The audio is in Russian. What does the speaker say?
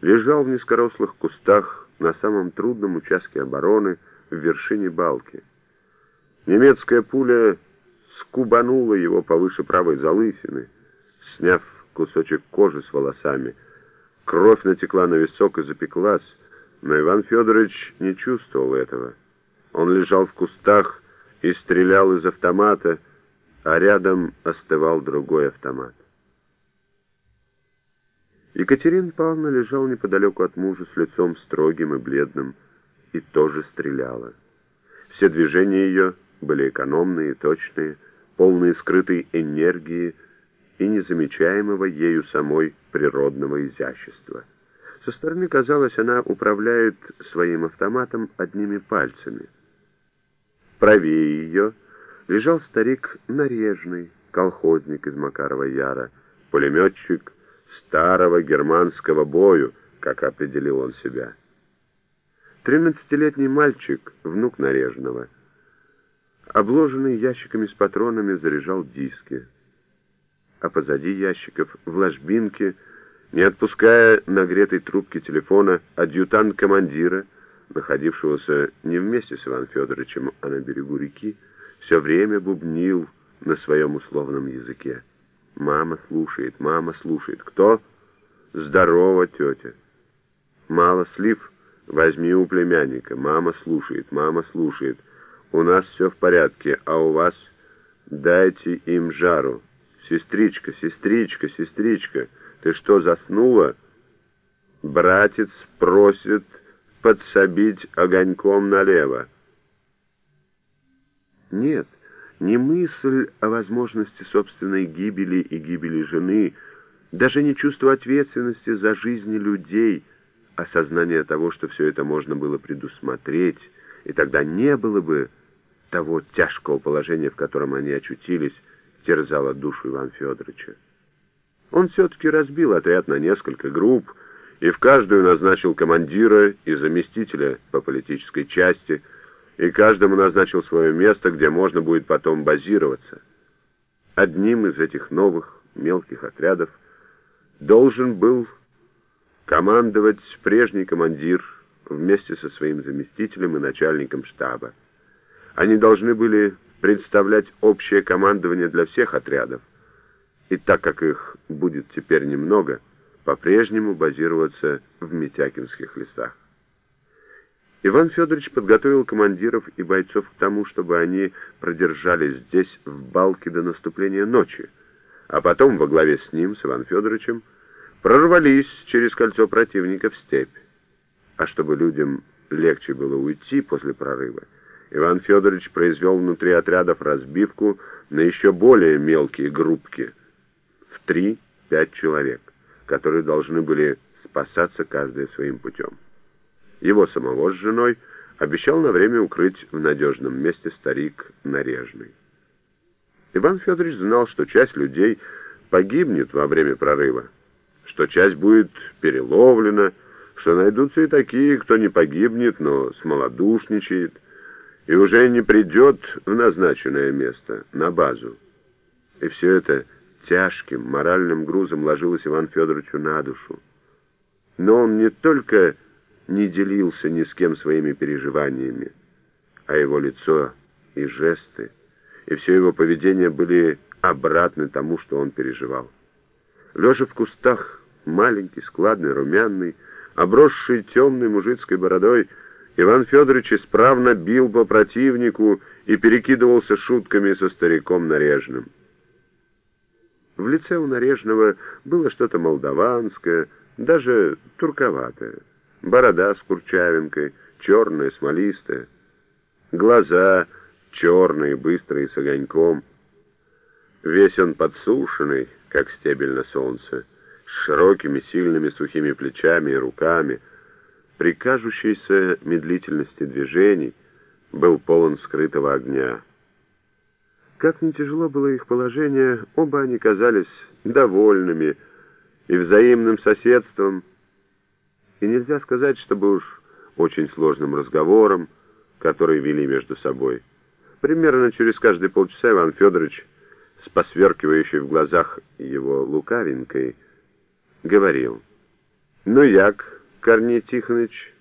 лежал в низкорослых кустах на самом трудном участке обороны в вершине балки. Немецкая пуля скубанула его повыше правой залысины, сняв кусочек кожи с волосами. Кровь натекла на висок и запеклась, но Иван Федорович не чувствовал этого. Он лежал в кустах и стрелял из автомата, а рядом остывал другой автомат. Екатерина Павловна лежала неподалеку от мужа с лицом строгим и бледным и тоже стреляла. Все движения ее были экономные точные, полные скрытой энергии и незамечаемого ею самой природного изящества. Со стороны казалось, она управляет своим автоматом одними пальцами. Правее ее лежал старик Нарежный, колхозник из Макарова Яра, пулеметчик старого германского бою, как определил он себя. Тринадцатилетний мальчик, внук Нарежного, обложенный ящиками с патронами, заряжал диски. А позади ящиков, в ложбинке, не отпуская нагретой трубки телефона, адъютант командира, находившегося не вместе с Иваном Федоровичем, а на берегу реки, все время бубнил на своем условном языке. Мама слушает, мама слушает. Кто? Здорово, тетя. Мало слив? Возьми у племянника. Мама слушает, мама слушает. У нас все в порядке, а у вас? Дайте им жару. Сестричка, сестричка, сестричка, ты что, заснула? Братец просит подсобить огоньком налево. Нет, не мысль о возможности собственной гибели и гибели жены, даже не чувство ответственности за жизни людей, осознание того, что все это можно было предусмотреть, и тогда не было бы того тяжкого положения, в котором они очутились, терзало душу Ивана Федоровича. Он все-таки разбил отряд на несколько групп и в каждую назначил командира и заместителя по политической части – и каждому назначил свое место, где можно будет потом базироваться. Одним из этих новых мелких отрядов должен был командовать прежний командир вместе со своим заместителем и начальником штаба. Они должны были представлять общее командование для всех отрядов, и так как их будет теперь немного, по-прежнему базироваться в Митякинских лесах. Иван Федорович подготовил командиров и бойцов к тому, чтобы они продержались здесь в балке до наступления ночи, а потом во главе с ним, с Иван Федоровичем, прорвались через кольцо противника в степь. А чтобы людям легче было уйти после прорыва, Иван Федорович произвел внутри отрядов разбивку на еще более мелкие группки в 3-5 человек, которые должны были спасаться каждый своим путем. Его самого с женой обещал на время укрыть в надежном месте старик Нарежный. Иван Федорович знал, что часть людей погибнет во время прорыва, что часть будет переловлена, что найдутся и такие, кто не погибнет, но смолодушничает, и уже не придет в назначенное место, на базу. И все это тяжким моральным грузом ложилось Иван Федоровичу на душу. Но он не только не делился ни с кем своими переживаниями, а его лицо и жесты, и все его поведение были обратны тому, что он переживал. Лежа в кустах, маленький, складный, румяный, обросший темной мужицкой бородой, Иван Федорович исправно бил по противнику и перекидывался шутками со стариком Нарежным. В лице у Нарежного было что-то молдаванское, даже турковатое борода с курчавинкой, черная, смолистая, глаза черные, быстрые, с огоньком. Весь он подсушенный, как стебель на солнце, с широкими, сильными, сухими плечами и руками. При кажущейся медлительности движений был полон скрытого огня. Как не тяжело было их положение, оба они казались довольными и взаимным соседством, и нельзя сказать, чтобы уж очень сложным разговором, который вели между собой. Примерно через каждые полчаса Иван Федорович, с посверкивающей в глазах его лукавинкой, говорил, Ну як, Корней Тихонович?